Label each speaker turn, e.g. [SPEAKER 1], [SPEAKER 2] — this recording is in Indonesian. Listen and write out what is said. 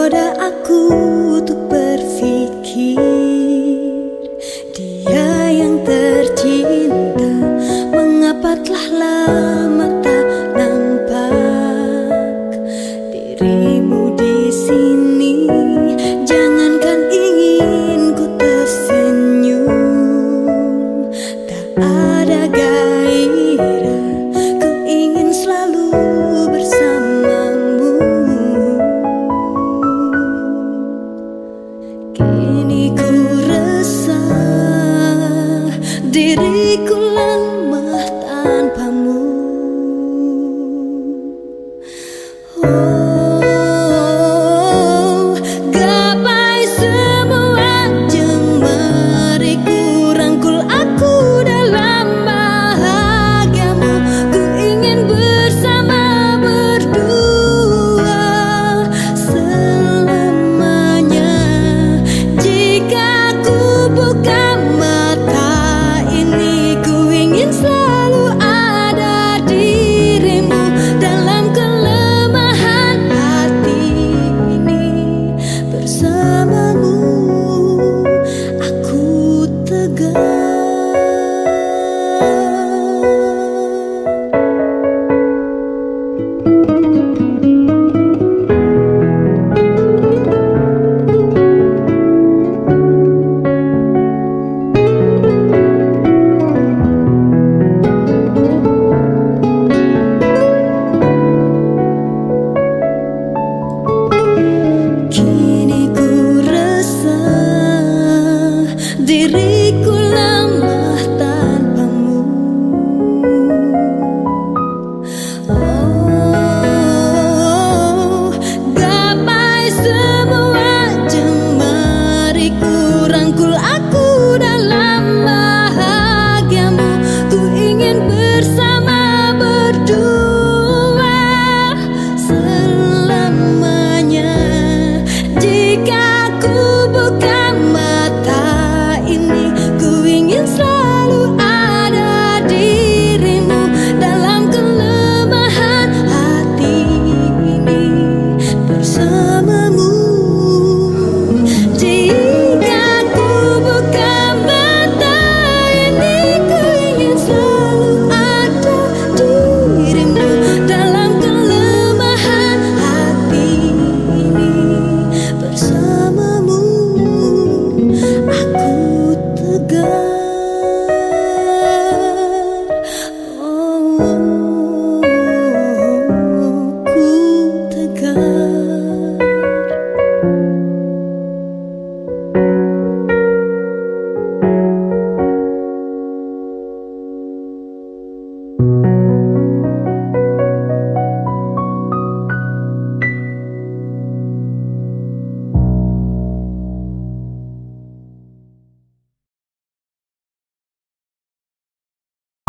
[SPEAKER 1] menggoda aku